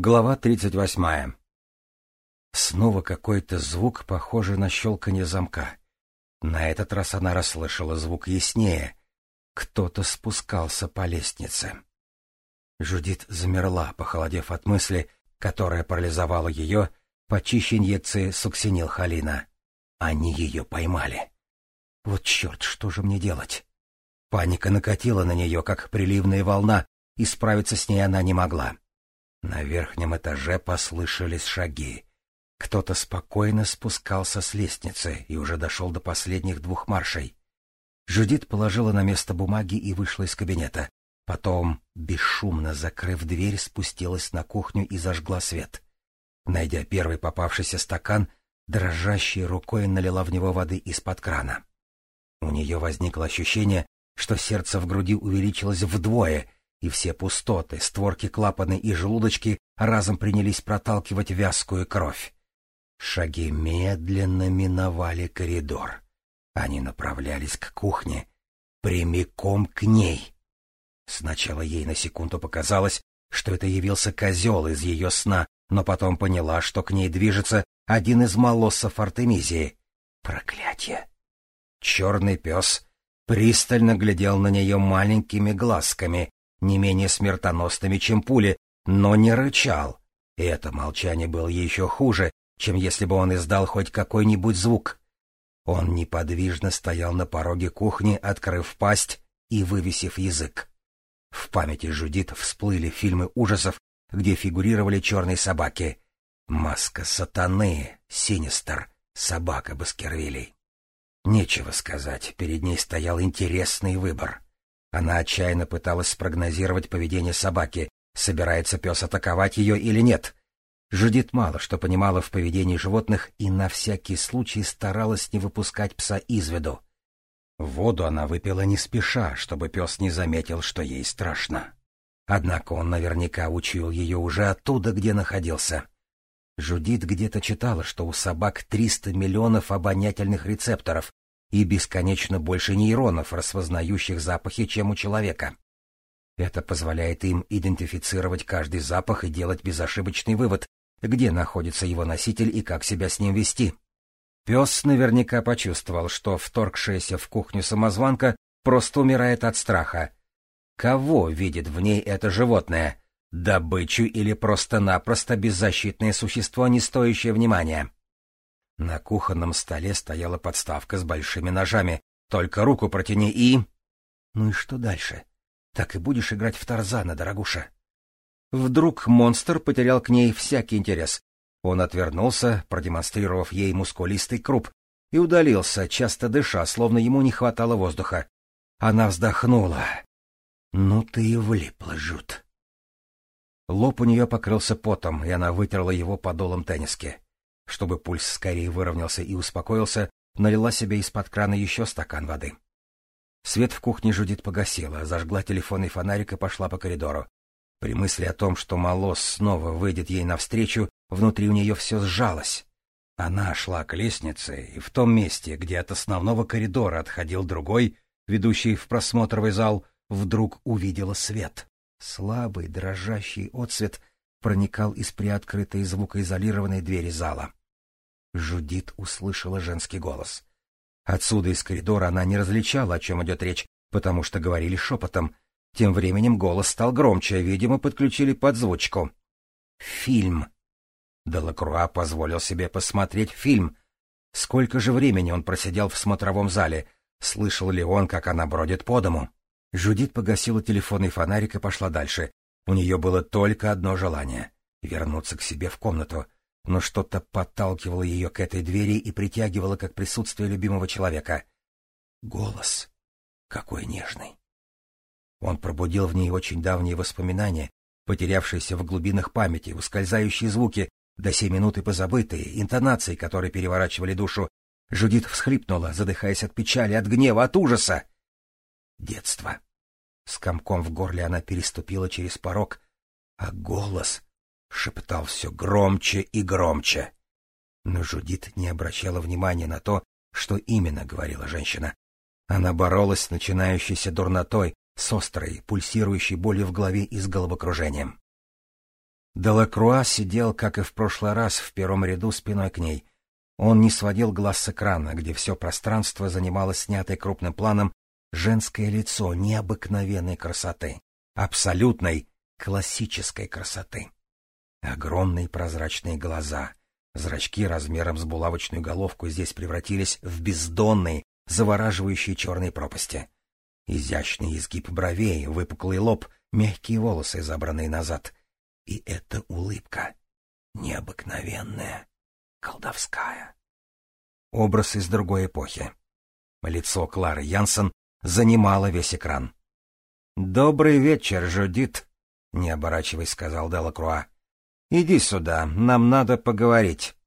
Глава 38. Снова какой-то звук, похожий на щелканье замка. На этот раз она расслышала звук яснее. Кто-то спускался по лестнице. Жудит замерла, похолодев от мысли, которая парализовала ее, почище инъекции суксинилхолина. Они ее поймали. Вот черт, что же мне делать? Паника накатила на нее, как приливная волна, и справиться с ней она не могла. На верхнем этаже послышались шаги. Кто-то спокойно спускался с лестницы и уже дошел до последних двух маршей. Жудит положила на место бумаги и вышла из кабинета. Потом, бесшумно закрыв дверь, спустилась на кухню и зажгла свет. Найдя первый попавшийся стакан, дрожащей рукой налила в него воды из-под крана. У нее возникло ощущение, что сердце в груди увеличилось вдвое — и все пустоты, створки клапаны и желудочки разом принялись проталкивать вязкую кровь. Шаги медленно миновали коридор. Они направлялись к кухне, прямиком к ней. Сначала ей на секунду показалось, что это явился козел из ее сна, но потом поняла, что к ней движется один из молоссов Артемизии. Проклятие! Черный пес пристально глядел на нее маленькими глазками, не менее смертоносными, чем пули, но не рычал. И это молчание было еще хуже, чем если бы он издал хоть какой-нибудь звук. Он неподвижно стоял на пороге кухни, открыв пасть и вывесив язык. В памяти Жудит всплыли фильмы ужасов, где фигурировали черные собаки. Маска сатаны, Синистер, собака Баскервилей. Нечего сказать, перед ней стоял интересный выбор. Она отчаянно пыталась спрогнозировать поведение собаки, собирается пес атаковать ее или нет. Жудит мало что понимала в поведении животных и на всякий случай старалась не выпускать пса из виду. Воду она выпила не спеша, чтобы пес не заметил, что ей страшно. Однако он наверняка учуял ее уже оттуда, где находился. Жудит где-то читала, что у собак 300 миллионов обонятельных рецепторов, и бесконечно больше нейронов, распознающих запахи, чем у человека. Это позволяет им идентифицировать каждый запах и делать безошибочный вывод, где находится его носитель и как себя с ним вести. Пес наверняка почувствовал, что вторгшаяся в кухню самозванка просто умирает от страха. Кого видит в ней это животное? Добычу или просто-напросто беззащитное существо, не стоящее внимания? На кухонном столе стояла подставка с большими ножами. Только руку протяни и... Ну и что дальше? Так и будешь играть в Тарзана, дорогуша. Вдруг монстр потерял к ней всякий интерес. Он отвернулся, продемонстрировав ей мускулистый круп, и удалился, часто дыша, словно ему не хватало воздуха. Она вздохнула. «Ну ты и влипла, жут». Лоб у нее покрылся потом, и она вытерла его подолом тенниски. Чтобы пульс скорее выровнялся и успокоился, налила себе из-под крана еще стакан воды. Свет в кухне Жудит погасила, зажгла телефонный фонарик и пошла по коридору. При мысли о том, что Малос снова выйдет ей навстречу, внутри у нее все сжалось. Она шла к лестнице, и в том месте, где от основного коридора отходил другой, ведущий в просмотровый зал, вдруг увидела свет. Слабый, дрожащий отсвет проникал из приоткрытой звукоизолированной двери зала. Жудит услышала женский голос. Отсюда из коридора она не различала, о чем идет речь, потому что говорили шепотом. Тем временем голос стал громче, видимо, подключили подзвучку. «Фильм!» Делакруа позволил себе посмотреть фильм. Сколько же времени он просидел в смотровом зале? Слышал ли он, как она бродит по дому? Жудит погасила телефонный фонарик и пошла дальше. У нее было только одно желание — вернуться к себе в комнату — но что-то подталкивало ее к этой двери и притягивало как присутствие любимого человека. Голос. Какой нежный. Он пробудил в ней очень давние воспоминания, потерявшиеся в глубинах памяти, ускользающие звуки, до сей минуты позабытые, интонации, которые переворачивали душу. Жудит всхлипнула, задыхаясь от печали, от гнева, от ужаса. Детство. С комком в горле она переступила через порог, а голос шептал все громче и громче. Но Жудит не обращала внимания на то, что именно говорила женщина. Она боролась с начинающейся дурнотой, с острой, пульсирующей болью в голове и с головокружением. Делакруа сидел, как и в прошлый раз, в первом ряду спиной к ней. Он не сводил глаз с экрана, где все пространство занимало снятое крупным планом женское лицо необыкновенной красоты, абсолютной классической красоты. Огромные прозрачные глаза, зрачки размером с булавочную головку здесь превратились в бездонные, завораживающие черные пропасти. Изящный изгиб бровей, выпуклый лоб, мягкие волосы, забранные назад. И эта улыбка необыкновенная, колдовская. Образ из другой эпохи. Лицо Клары Янсен занимало весь экран. «Добрый вечер, Жудит», — не оборачиваясь, сказал Делакруа. «Иди сюда, нам надо поговорить».